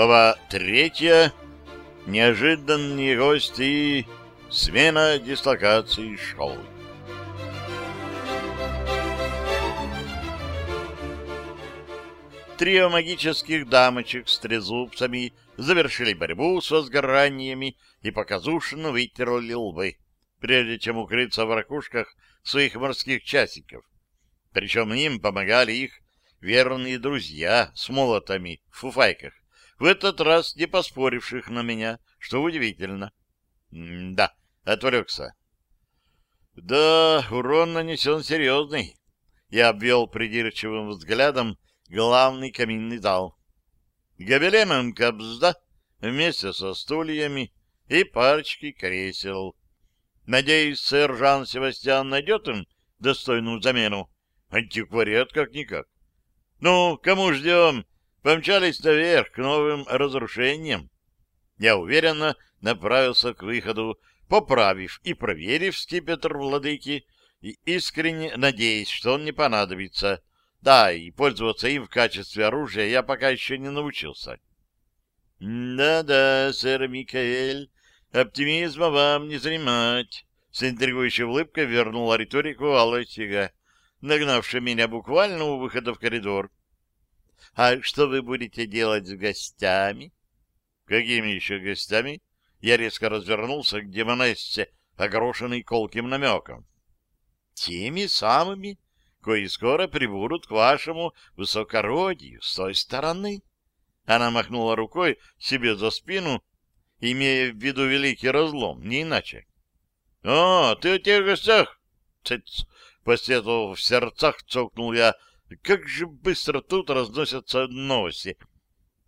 Глава третья. Неожиданные гости смена дислокации школы. Трио магических дамочек с трезубцами завершили борьбу с возгораниями и показушно вытерли лбы, прежде чем укрыться в ракушках своих морских часиков. Причем им помогали их верные друзья с молотами в фуфайках, в этот раз не поспоривших на меня, что удивительно. Да, отвлекся. Да, урон нанесен серьезный. Я обвел придирчивым взглядом главный каминный зал. Гобелемом кобзда вместе со стульями и парочки кресел. Надеюсь, сэр Жан-Севастьян найдет им достойную замену. Антиквариат как-никак. Ну, кому ждем? Помчались наверх к новым разрушениям. Я уверенно направился к выходу, поправив и проверив скипетр владыки, и искренне надеясь, что он не понадобится. Да, и пользоваться им в качестве оружия я пока еще не научился. «Да-да, сэр Микаэль, оптимизма вам не занимать», — с интригующей улыбкой вернула риторику Аллатига, нагнавшая меня буквально у выхода в коридор. «А что вы будете делать с гостями?» «Какими еще гостями?» Я резко развернулся к демонессе, огрошенный колким намеком. «Теми самыми, кои скоро прибудут к вашему высокородию с той стороны». Она махнула рукой себе за спину, имея в виду великий разлом, не иначе. — О, ты о тех гостях? Цыц! Посетовав в сердцах, цокнул я. Как же быстро тут разносятся новости.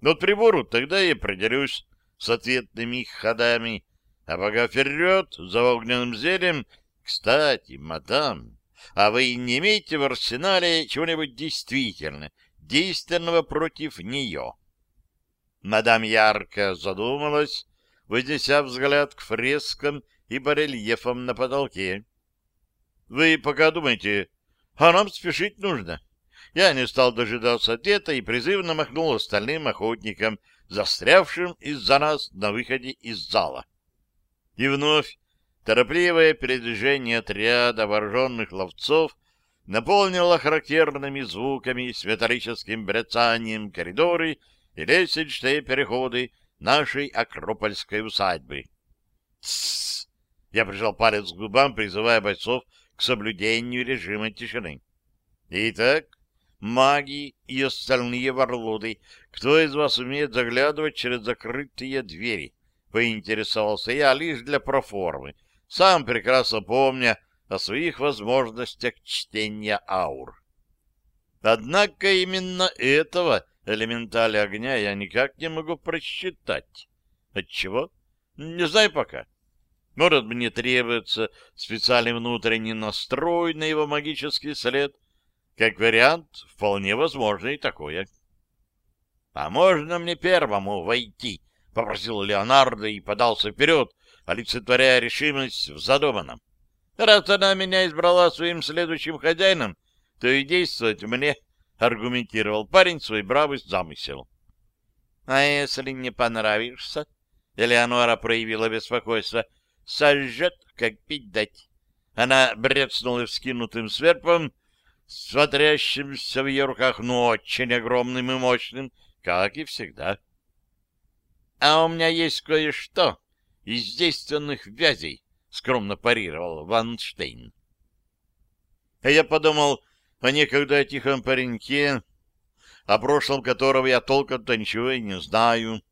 Вот прибору тогда и определюсь с ответными ходами. А пока вперед за огненным зелем. Кстати, мадам, а вы не имеете в арсенале чего-нибудь действительно действенного против нее? Мадам ярко задумалась, вознеся взгляд к фрескам и барельефам на потолке. — Вы пока думайте, а нам спешить нужно. Я не стал дожидаться ответа и призывно махнул остальным охотникам, застрявшим из-за нас на выходе из зала. И вновь торопливое передвижение отряда вооруженных ловцов наполнило характерными звуками с бряцанием коридоры и лестничные переходы нашей Акропольской усадьбы. Тссс! Я прижал палец к губам, призывая бойцов к соблюдению режима тишины. Итак, маги и остальные ворлуды, кто из вас умеет заглядывать через закрытые двери? Поинтересовался я лишь для проформы, сам прекрасно помня о своих возможностях чтения аур. Однако именно этого элементали огня я никак не могу просчитать. Отчего? Не знаю пока. Может, мне требуется специальный внутренний настрой на его магический след. Как вариант, вполне возможно и такое. — А можно мне первому войти? — попросил Леонардо и подался вперед, олицетворяя решимость в задуманном. — Раз она меня избрала своим следующим хозяином, то и действовать мне аргументировал парень свой бравый замысел. — А если не понравишься? — Элеонора проявила беспокойство. — Сожжет, как пить дать. Она брецнула вскинутым сверпом, смотрящимся в ее руках, но очень огромным и мощным, как и всегда. — А у меня есть кое-что из действенных вязей, — скромно парировал Ванштейн. А я подумал, о некогда тихом пареньке, о прошлом которого я толком-то ничего и не знаю.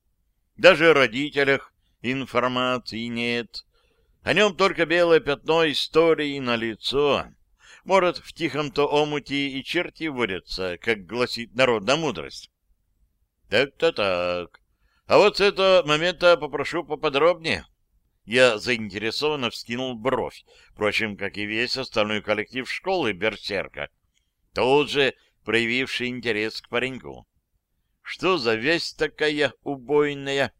Даже о родителях информации нет. О нем только белое пятно истории на лицо. Может, в тихом-то омуте и черти водятся, как гласит народная мудрость. Так-то так. А вот с этого момента попрошу поподробнее. Я заинтересованно вскинул бровь, впрочем, как и весь остальной коллектив школы Берсерка — тут же проявивший интерес к пареньку. Что за весть такая убойная?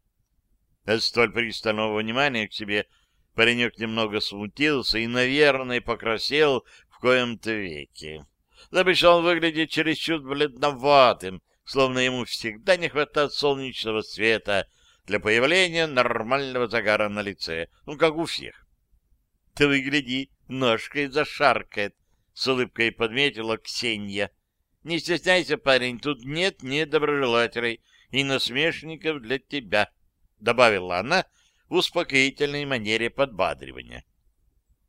От столь пристального внимания к себе паренек немного смутился и, наверное, покрасел коем-то веке. Обещал выглядеть чересчур бледноватым словно ему всегда не хватает солнечного света для появления нормального загара на лице, ну, как у всех. — Ты выгляди, ножкой зашаркает, — с улыбкой подметила Ксения. — Не стесняйся, парень, тут нет недоброжелателей и насмешников для тебя, — добавила она в успокоительной манере подбадривания.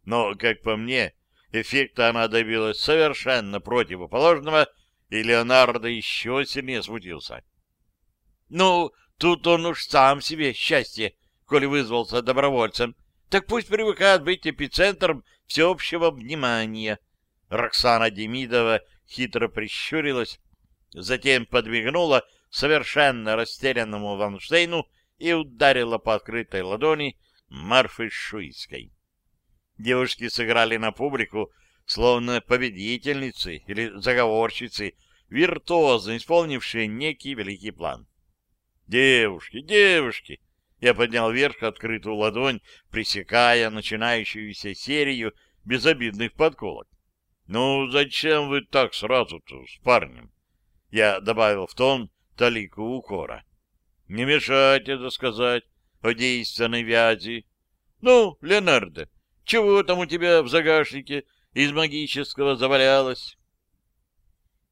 Но, как по мне, эффекта она добилась совершенно противоположного, и Леонардо еще сильнее смутился. — Ну, тут он уж сам себе счастье, коли вызвался добровольцем. Так пусть привыкает быть эпицентром всеобщего внимания. Роксана Демидова хитро прищурилась, затем подмигнула совершенно растерянному Ванштейну и ударила по открытой ладони Марфы Шуйской. Девушки сыграли на публику, словно победительницы или заговорщицы, виртуозно исполнившие некий великий план. «Девушки, девушки!» Я поднял вверх открытую ладонь, пресекая начинающуюся серию безобидных подколок. «Ну, зачем вы так сразу-то с парнем?» Я добавил в тон талику укора. «Не мешайте это сказать о действенной вязи. Ну, Леонардо, чего там у тебя в загашнике из магического завалялось?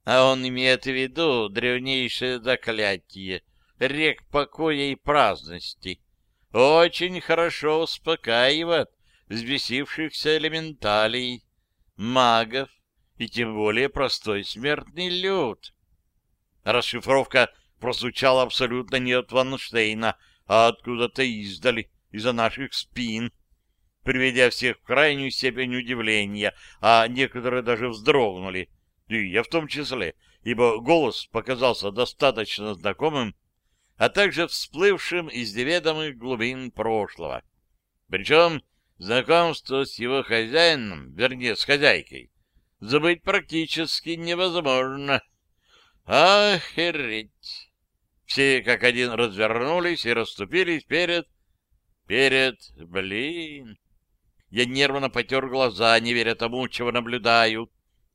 А он имеет в виду древнейшее заклятие, рек покоя и праздности. Очень хорошо успокаивает взбесившихся элементалей, магов и тем более простой смертный люд. Расшифровка прозвучала абсолютно не от Ванштейна, а откуда-то издали, из-за наших спин приведя всех в крайнюю степень удивления, а некоторые даже вздрогнули, и я в том числе, ибо голос показался достаточно знакомым, а также всплывшим из неведомых глубин прошлого. Причем знакомство с его хозяином, вернее, с хозяйкой, забыть практически невозможно. Охереть! Все как один развернулись и расступились перед... Перед... Блин... Я нервно потер глаза, не веря тому, чего наблюдаю.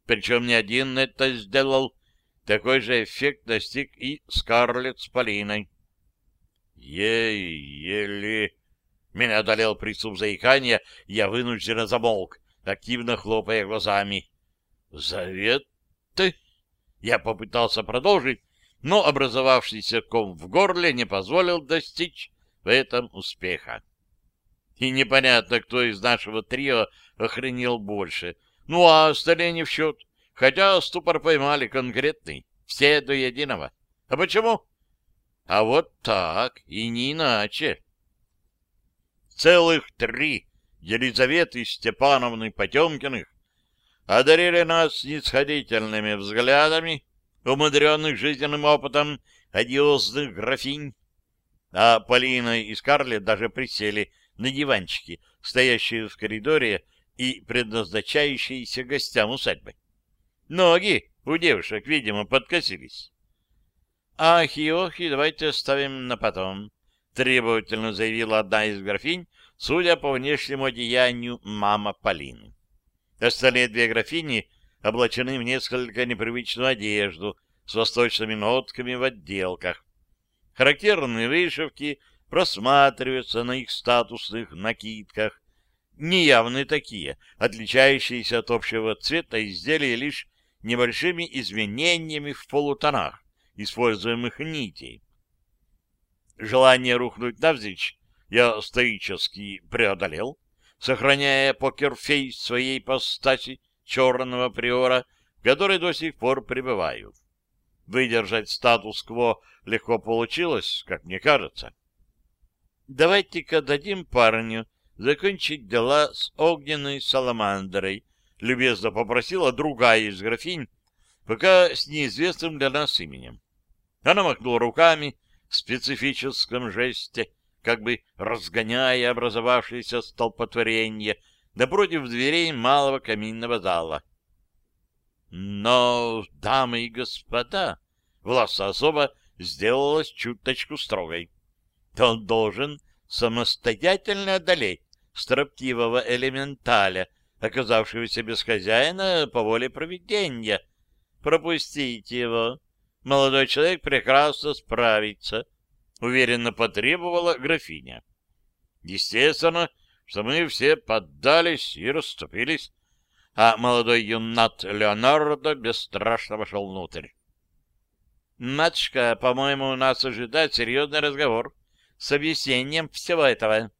Причем не один это сделал. Такой же эффект достиг и Скарлетт с Полиной. Ей-еле... Меня одолел приступ заикания, я вынужденно замолк, активно хлопая глазами. «Завет ты?» Я попытался продолжить, но образовавшийся ком в горле не позволил достичь в этом успеха. И непонятно, кто из нашего трио охренел больше. Ну, а остальные не в счет. Хотя ступор поймали конкретный. Все до единого. А почему? А вот так, и не иначе. Целых три Елизаветы Степановны Потемкиных одарили нас снисходительными взглядами, умудренных жизненным опытом одиозных графинь. А Полина и Скарлетт даже присели на диванчики, стоящие в коридоре и предназначающиеся гостям усадьбы. Ноги у девушек, видимо, подкосились. «Ах и ох, и давайте оставим на потом», — требовательно заявила одна из графинь, судя по внешнему одеянию мама Полины. Остальные две графини облачены в несколько непривычную одежду с восточными нотками в отделках. Характерные вышивки — просматриваются на их статусных накидках. Неявные такие, отличающиеся от общего цвета изделия лишь небольшими изменениями в полутонах используемых нитей. Желание рухнуть навзничь я стоически преодолел, сохраняя покерфейс своей постаси черного приора, в которой до сих пор пребываю. Выдержать статус-кво легко получилось, как мне кажется давайте-ка дадим парню закончить дела с огненной саламандрой, любезно попросила другая из графинь, пока с неизвестным для нас именем. Она махнула руками в специфическом жесте, как бы разгоняя образовавшееся столпотворение напротив дверей малого каминного зала. Но, дамы и господа, власта особо сделалась чуточку строгой то он должен самостоятельно одолеть строптивого элементаля, оказавшегося без хозяина по воле провидения. Пропустите его. молодой человек прекрасно справится, уверенно потребовала графиня. Естественно, что мы все поддались и расступились, а молодой юнат Леонардо бесстрашно вошел внутрь. «Матушка, по-моему, нас ожидает серьезный разговор с объяснением всего этого».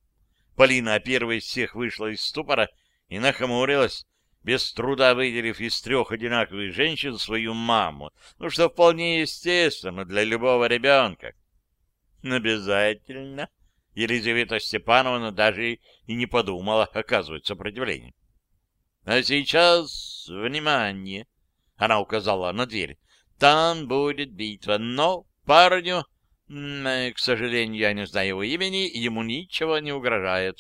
Полина первой из всех вышла из ступора и нахмурилась, без труда выделив из трех одинаковых женщин свою маму, ну что вполне естественно для любого ребенка. Обязательно. Елизавета Степановна даже и не подумала оказывать сопротивление. А сейчас, внимание, она указала на дверь, там будет битва, но парню, к сожалению, я не знаю его имени, ему ничего не угрожает.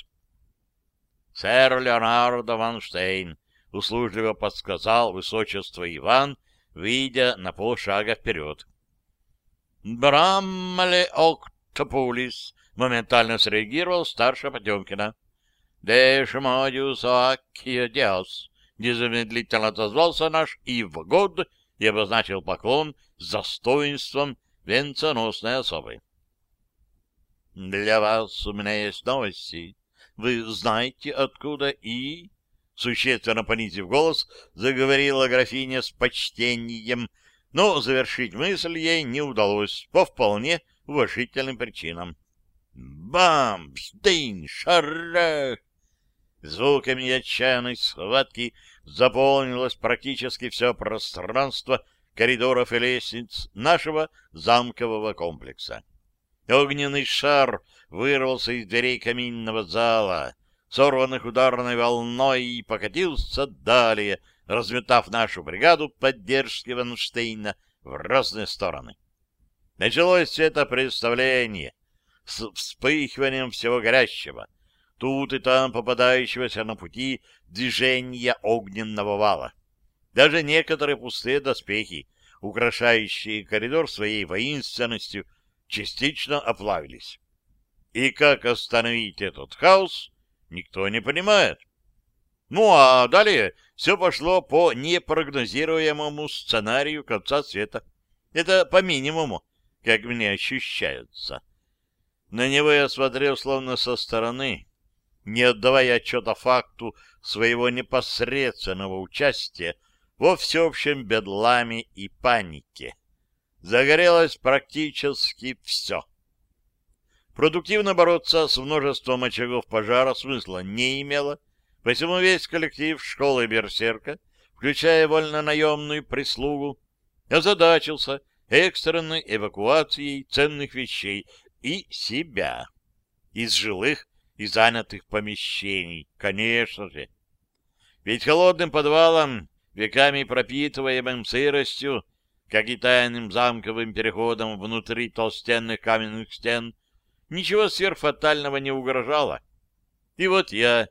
Сэр Леонардо Ванштейн услужливо подсказал высочество Иван, выйдя на полшага вперед. «Браммале октопулис!» — моментально среагировал старший Потемкина. «Деш модиус аккио диас!» — незамедлительно отозвался наш Ивгод и обозначил поклон с достоинством венценосной особы. «Для вас у меня есть новости. Вы знаете, откуда и...» Существенно понизив голос, заговорила графиня с почтением, но завершить мысль ей не удалось по вполне уважительным причинам. Бам! Стейн! Шарах! Звуками отчаянной схватки заполнилось практически все пространство коридоров и лестниц нашего замкового комплекса. Огненный шар вырвался из дверей каминного зала, сорванных ударной волной, и покатился далее, разметав нашу бригаду поддержки Ванштейна в разные стороны. Началось это представление с вспыхиванием всего горящего, тут и там попадающегося на пути движения огненного вала. Даже некоторые пустые доспехи, украшающие коридор своей воинственностью, частично оплавились. И как остановить этот хаос, никто не понимает. Ну, а далее все пошло по непрогнозируемому сценарию конца света. Это по минимуму, как мне ощущается. На него я смотрел словно со стороны, не отдавая отчета факту своего непосредственного участия во всеобщем бедламе и панике. Загорелось практически все. Продуктивно бороться с множеством очагов пожара смысла не имело, посему весь коллектив школы Берсерка, включая вольно-наемную прислугу, озадачился экстренной эвакуацией ценных вещей и себя из жилых и занятых помещений, конечно же. Ведь холодным подвалом, веками пропитываемым сыростью, как и тайным замковым переходом внутри толстенных каменных стен, ничего сверхфатального не угрожало. И вот я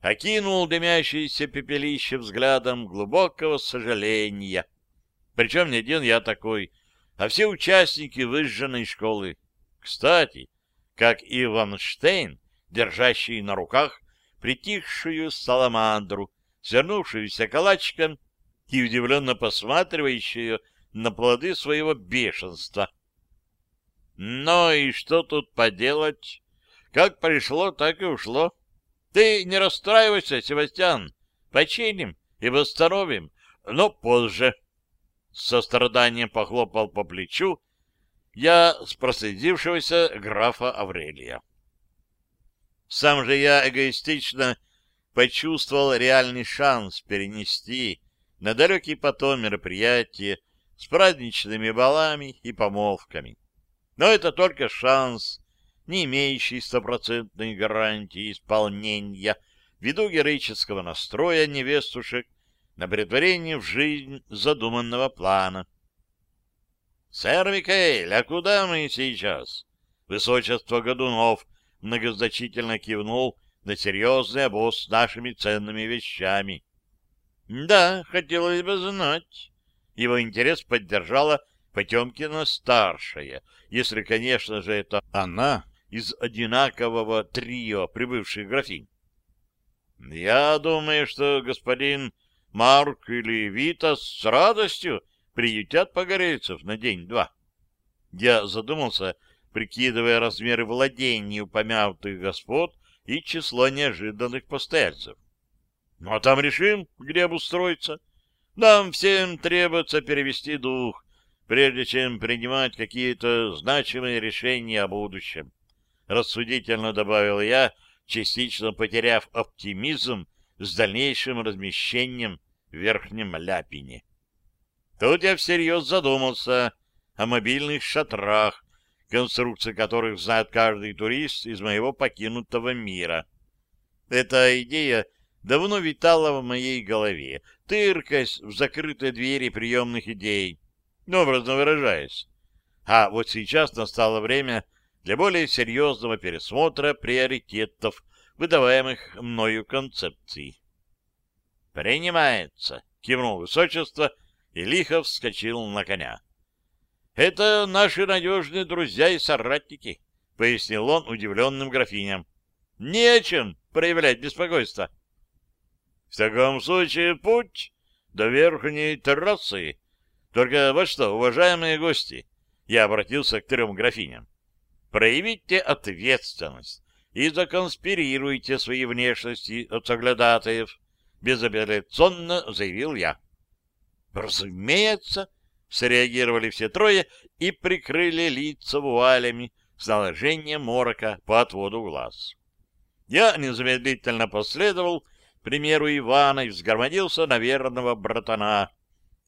окинул дымящееся пепелище взглядом глубокого сожаления. Причем не один я такой, а все участники выжженной школы. Кстати, как и Ванштейн, держащий на руках притихшую саламандру, свернувшуюся калачиком и удивленно посматривающую на плоды своего бешенства. Ну и что тут поделать? Как пришло, так и ушло. Ты не расстраивайся, Севастьян. Починим и восстановим, но позже. С состраданием похлопал по плечу я с проследившегося графа Аврелия. Сам же я эгоистично почувствовал реальный шанс перенести на далекий потом мероприятие с праздничными балами и помолвками. Но это только шанс, не имеющий стопроцентной гарантии исполнения ввиду героического настроя невестушек на претворение в жизнь задуманного плана. «Сэр Микаэль, а куда мы сейчас?» Высочество Годунов многозначительно кивнул на серьезный обоз с нашими ценными вещами. «Да, хотелось бы знать». Его интерес поддержала Потемкина-старшая, если, конечно же, это она из одинакового трио прибывших графинь. Я думаю, что господин Марк или Витас с радостью приютят погорельцев на день-два. Я задумался, прикидывая размеры владений упомянутых господ и число неожиданных постояльцев. Ну, а там решим, где обустроиться. Нам всем требуется перевести дух, прежде чем принимать какие-то значимые решения о будущем. Рассудительно добавил я, частично потеряв оптимизм с дальнейшим размещением в Верхнем Ляпине. Тут я всерьез задумался о мобильных шатрах, конструкции которых знает каждый турист из моего покинутого мира. Эта идея давно витала в моей голове, тыркаясь в закрытые двери приемных идей, образно выражаясь. А вот сейчас настало время для более серьезного пересмотра приоритетов, выдаваемых мною концепций. «Принимается», — кивнул высочество, и лихо вскочил на коня. «Это наши надежные друзья и соратники», — пояснил он удивленным графиням. «Не о чем проявлять беспокойство». «В таком случае путь до верхней террасы. Только вот что, уважаемые гости, я обратился к трем графиням. Проявите ответственность и законспирируйте свои внешности от соглядатаев, безапелляционно заявил я. Разумеется, среагировали все трое и прикрыли лица вуалями с наложением морока по отводу глаз. Я незамедлительно последовал примеру Ивана и взгромодился на верного братана,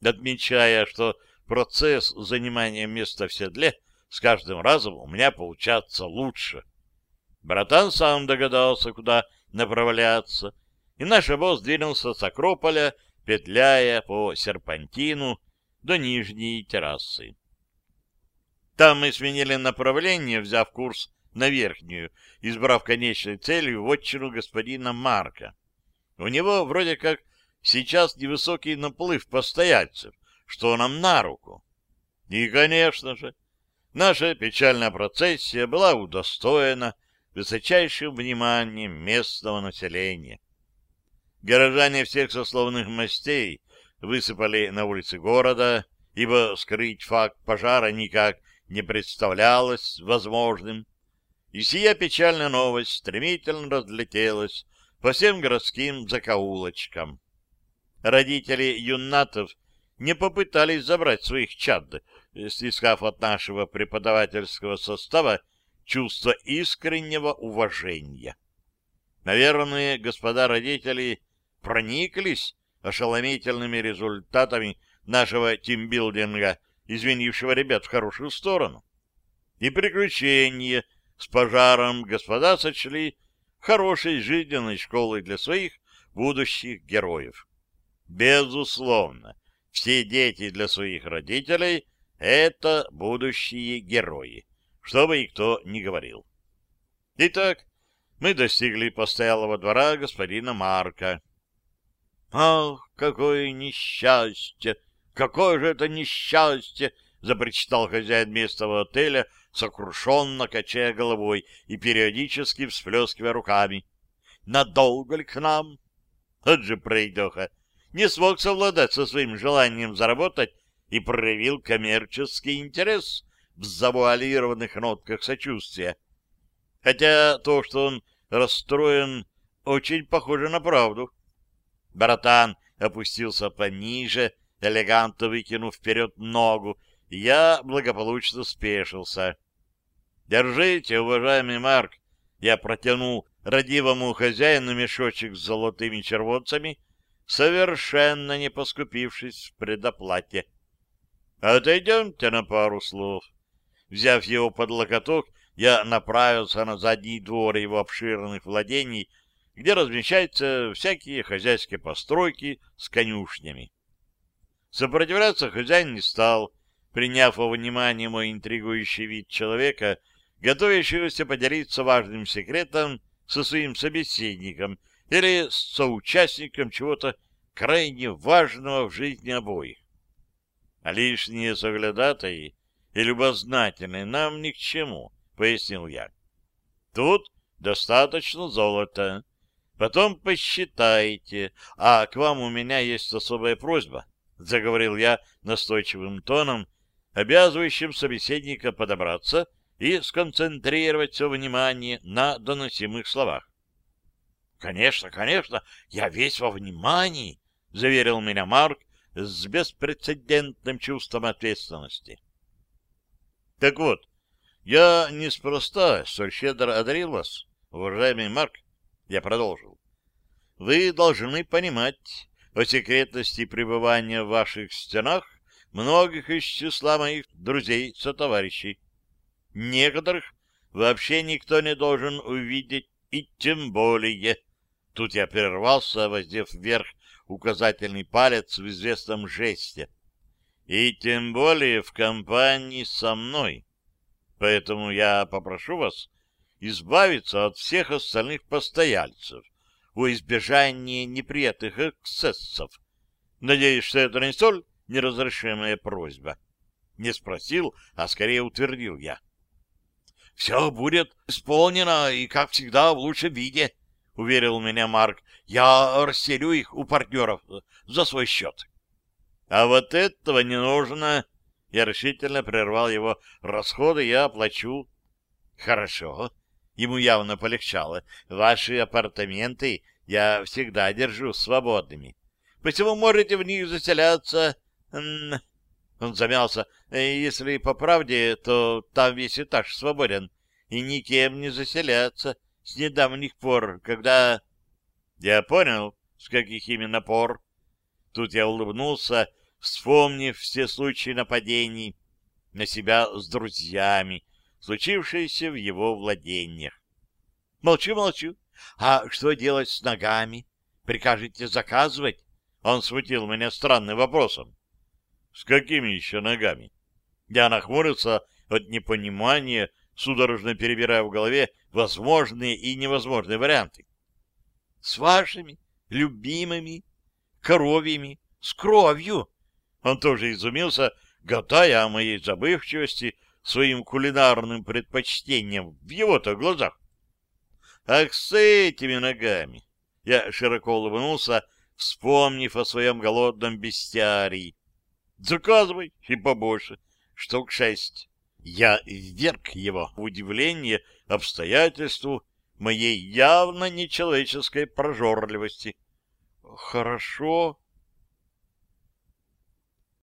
отмечая, что процесс занимания места в седле с каждым разом у меня получается лучше. Братан сам догадался, куда направляться, и наш обоз двинулся с Акрополя, петляя по серпантину до нижней террасы. Там мы сменили направление, взяв курс на верхнюю, избрав конечной целью вотчину господина Марка. У него вроде как сейчас невысокий наплыв постояльцев, что нам на руку. И, конечно же, наша печальная процессия была удостоена высочайшим вниманием местного населения. Горожане всех сословных мастей высыпали на улицы города, ибо скрыть факт пожара никак не представлялось возможным. И сия печальная новость стремительно разлетелась по всем городским закоулочкам. Родители юнатов не попытались забрать своих чад, снискав от нашего преподавательского состава чувство искреннего уважения. Наверное, господа родители прониклись ошеломительными результатами нашего тимбилдинга, извинившего ребят в хорошую сторону. И приключения с пожаром господа сочли хорошей жизненной школой для своих будущих героев. Безусловно, все дети для своих родителей — это будущие герои, что бы и кто ни говорил. Итак, мы достигли постоялого двора господина Марка. «Ах, какое несчастье! Какое же это несчастье!» — запричитал хозяин местного отеля, сокрушенно качая головой и периодически всплескивая руками. «Надолго ли к нам?» Вот же пройдоха! Не смог совладать со своим желанием заработать и проявил коммерческий интерес в завуалированных нотках сочувствия. Хотя то, что он расстроен, очень похоже на правду. Братан опустился пониже, элегантно выкинув вперед ногу, и я благополучно спешился. «Держите, уважаемый Марк!» Я протянул родивому хозяину мешочек с золотыми червонцами, совершенно не поскупившись в предоплате. «Отойдемте на пару слов». Взяв его под локоток, я направился на задний двор его обширных владений, где размещаются всякие хозяйские постройки с конюшнями. Сопротивляться хозяин не стал, приняв во внимание мой интригующий вид человека, готовящегося поделиться важным секретом со своим собеседником или соучастником чего-то крайне важного в жизни обоих. Лишние соглядатаи и любознательные нам ни к чему, — пояснил я. Тут достаточно золота. Потом посчитайте. А к вам у меня есть особая просьба. заговорил я настойчивым тоном, обязывающим собеседника подобраться и сконцентрировать все внимание на доносимых словах. «Конечно, конечно, я весь во внимании», — заверил меня Марк с беспрецедентным чувством ответственности. «Так вот, я неспроста столь щедро одарил вас, уважаемый Марк», — я продолжил. «Вы должны понимать о секретности пребывания в ваших стенах многих из числа моих друзей-сотоварищей. Некоторых вообще никто не должен увидеть, и тем более... Тут я прервался, воздев вверх указательный палец в известном жесте. И тем более в компании со мной. Поэтому я попрошу вас избавиться от всех остальных постояльцев во избежание неприятных эксцессов. Надеюсь, что это не столь неразрешимая просьба. Не спросил, а скорее утвердил я. — Все будет исполнено и, как всегда, в лучшем виде, — уверил меня Марк. — Я расселю их у партнеров за свой счет. — А вот этого не нужно. Я решительно прервал его. Расходы я оплачу. — Хорошо. Ему явно полегчало. Ваши апартаменты я всегда держу свободными. Посему можете в них заселяться он замялся. «Э, если по правде, то там весь этаж свободен, и никем не заселяться с недавних пор, когда... Я понял, с каких именно пор. Тут я улыбнулся, вспомнив все случаи нападений на себя с друзьями, случившиеся в его владениях. Молчу, молчу. А что делать с ногами? Прикажете заказывать? Он смутил меня странным вопросом. С какими еще ногами? Я нахмурился от непонимания, судорожно перебирая в голове возможные и невозможные варианты. С вашими любимыми коровьями, с кровью. Он тоже изумился, гадая о моей забывчивости своим кулинарным предпочтением в его-то глазах. Ах, с этими ногами! Я широко улыбнулся, вспомнив о своем голодном бестиарии. Заказывай и побольше. Штук шесть. Я вверг его в удивление обстоятельству моей явно нечеловеческой прожорливости. — Хорошо,